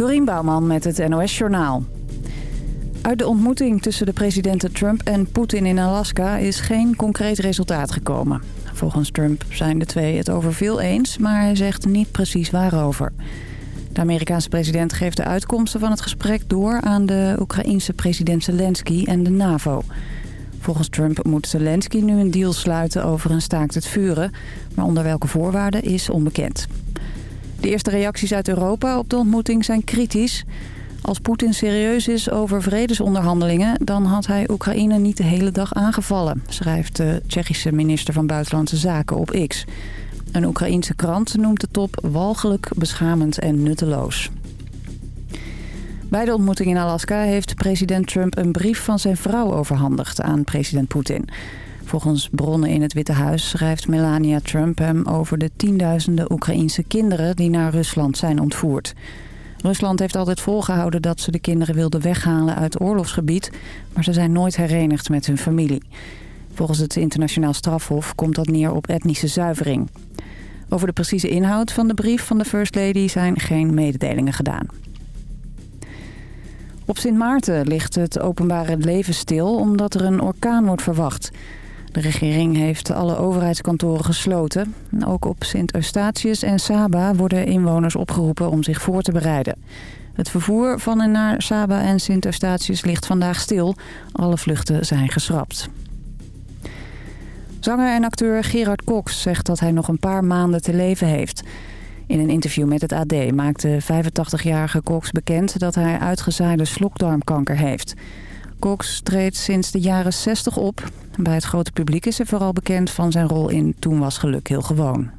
Dorien Bouwman met het NOS Journaal. Uit de ontmoeting tussen de presidenten Trump en Poetin in Alaska is geen concreet resultaat gekomen. Volgens Trump zijn de twee het over veel eens, maar hij zegt niet precies waarover. De Amerikaanse president geeft de uitkomsten van het gesprek door aan de Oekraïense president Zelensky en de NAVO. Volgens Trump moet Zelensky nu een deal sluiten over een staakt het vuren, maar onder welke voorwaarden is onbekend. De eerste reacties uit Europa op de ontmoeting zijn kritisch. Als Poetin serieus is over vredesonderhandelingen... dan had hij Oekraïne niet de hele dag aangevallen... schrijft de Tsjechische minister van Buitenlandse Zaken op X. Een Oekraïense krant noemt de top walgelijk, beschamend en nutteloos. Bij de ontmoeting in Alaska heeft president Trump een brief van zijn vrouw overhandigd aan president Poetin. Volgens bronnen in het Witte Huis schrijft Melania Trump hem over de tienduizenden Oekraïense kinderen die naar Rusland zijn ontvoerd. Rusland heeft altijd volgehouden dat ze de kinderen wilden weghalen uit oorlogsgebied, maar ze zijn nooit herenigd met hun familie. Volgens het internationaal strafhof komt dat neer op etnische zuivering. Over de precieze inhoud van de brief van de First Lady zijn geen mededelingen gedaan. Op Sint Maarten ligt het openbare leven stil omdat er een orkaan wordt verwacht. De regering heeft alle overheidskantoren gesloten. Ook op Sint Eustatius en Saba worden inwoners opgeroepen om zich voor te bereiden. Het vervoer van en naar Saba en Sint Eustatius ligt vandaag stil. Alle vluchten zijn geschrapt. Zanger en acteur Gerard Cox zegt dat hij nog een paar maanden te leven heeft. In een interview met het AD maakte 85-jarige Cox bekend dat hij uitgezaaide slokdarmkanker heeft. Cox treedt sinds de jaren 60 op. Bij het grote publiek is hij vooral bekend van zijn rol in Toen was geluk heel gewoon.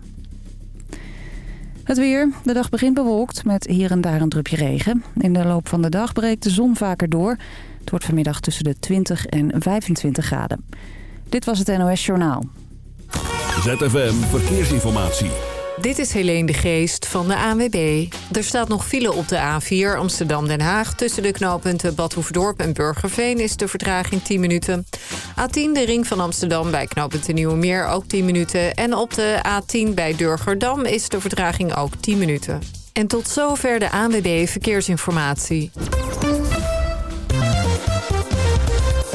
Het weer. De dag begint bewolkt met hier en daar een drupje regen. In de loop van de dag breekt de zon vaker door. Het wordt vanmiddag tussen de 20 en 25 graden. Dit was het NOS Journaal. ZFM Verkeersinformatie. Dit is Helene de Geest van de ANWB. Er staat nog file op de A4 Amsterdam-Den Haag. Tussen de knooppunten Badhoevedorp en Burgerveen is de vertraging 10 minuten. A10 de ring van Amsterdam bij knooppunt Nieuwe Meer ook 10 minuten. En op de A10 bij Durgerdam is de vertraging ook 10 minuten. En tot zover de ANWB Verkeersinformatie.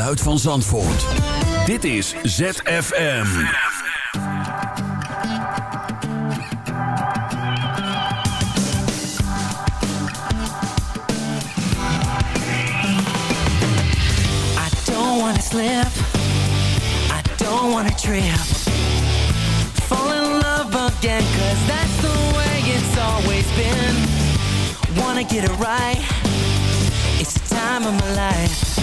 Geluid van Zandvoort. Dit is ZFM. I don't wanna slip. I don't wanna trip. Fall in love again, cause that's the way it's always been. Wanna get it right. It's the time of my life.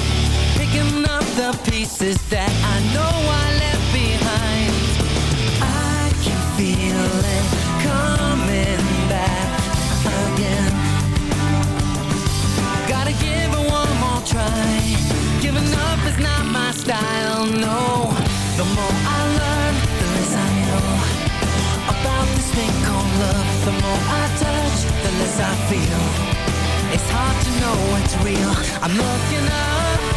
Picking up the pieces that I know I left behind. I can feel it coming back again. Gotta give it one more try. Giving up is not my style, no. The more I learn, the less I know about this thing called love. The more I touch, the less I feel. It's hard to know what's real. I'm looking up,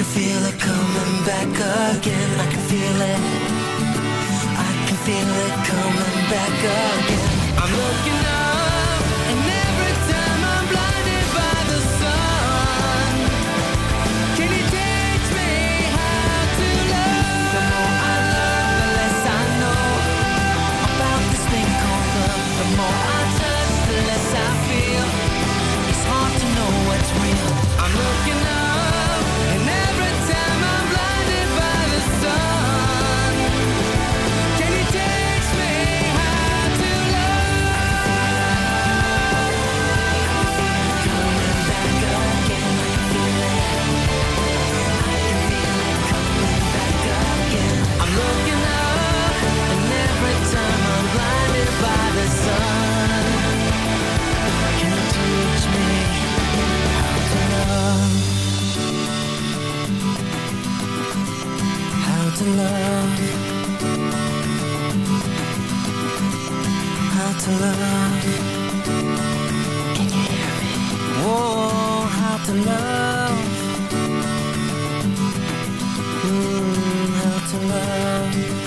I can feel it coming back again. I can feel it. I can feel it coming back again. I'm looking up, and every time I'm blinded by the sun. Can you teach me how to love? The more I learn, the less I know about this thing called love. The more I the less I feel. It's hard to know what's real. I'm looking up, to love? How to love? Can you hear me? Oh, how to love? Mm, how to love?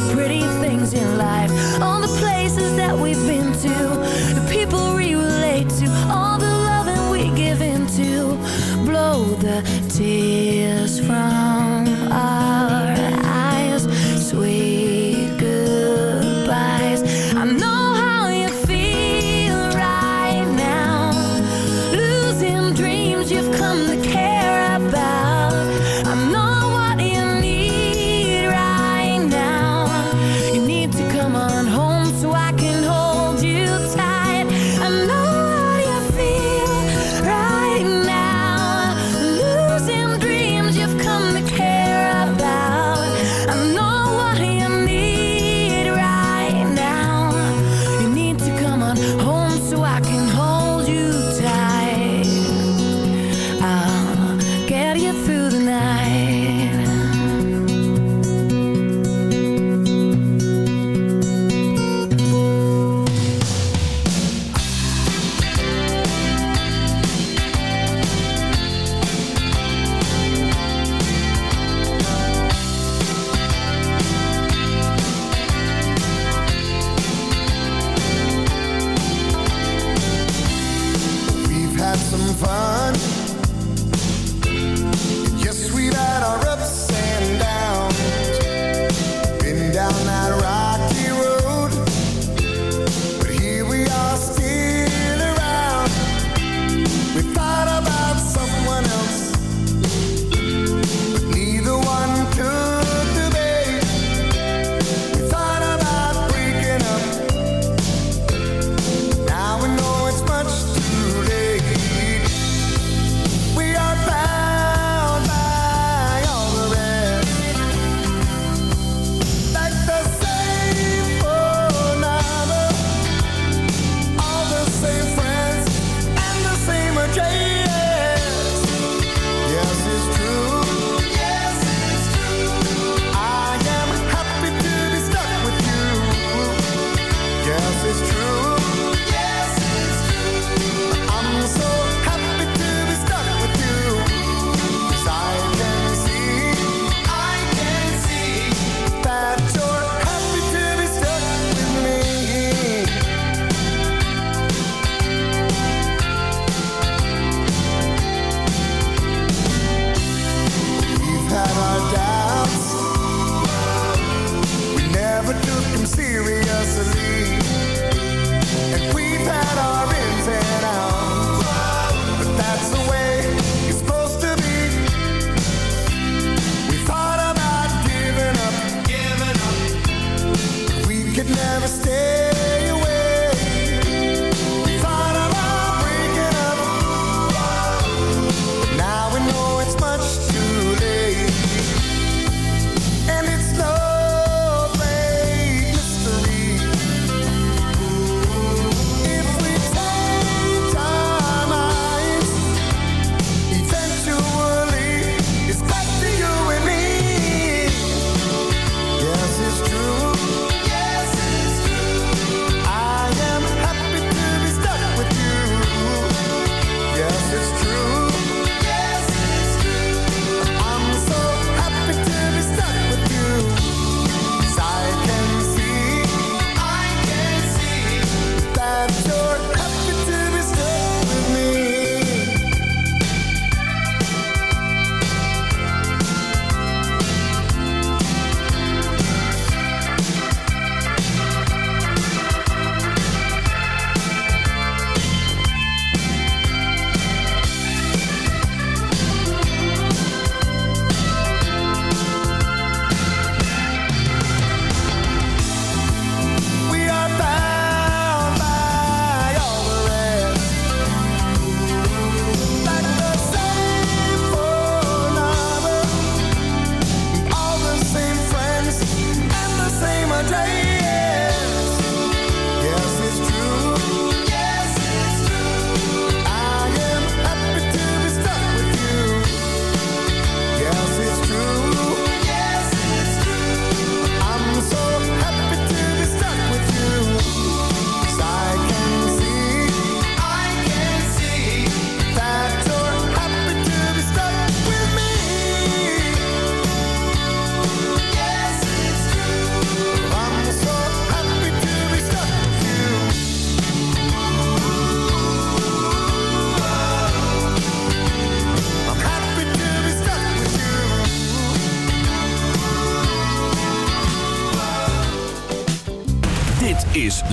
the pretty things in life, all the places that we've been to.